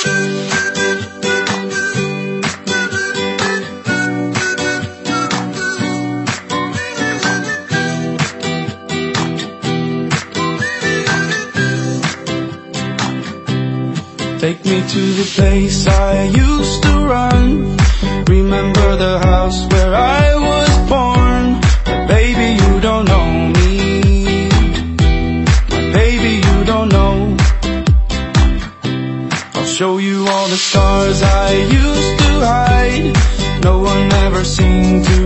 Take me to the place I used to run. Remember the house where I was. all the scars I used to hide. No one ever seemed to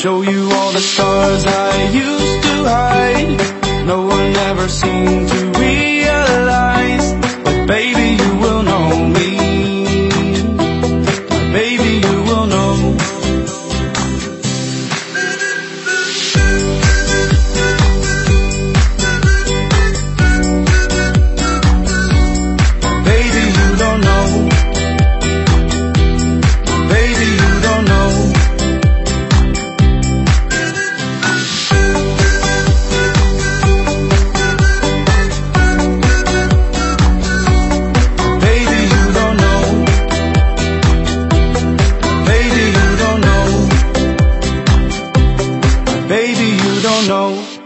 show you all the stars I used to hide. No one ever seemed no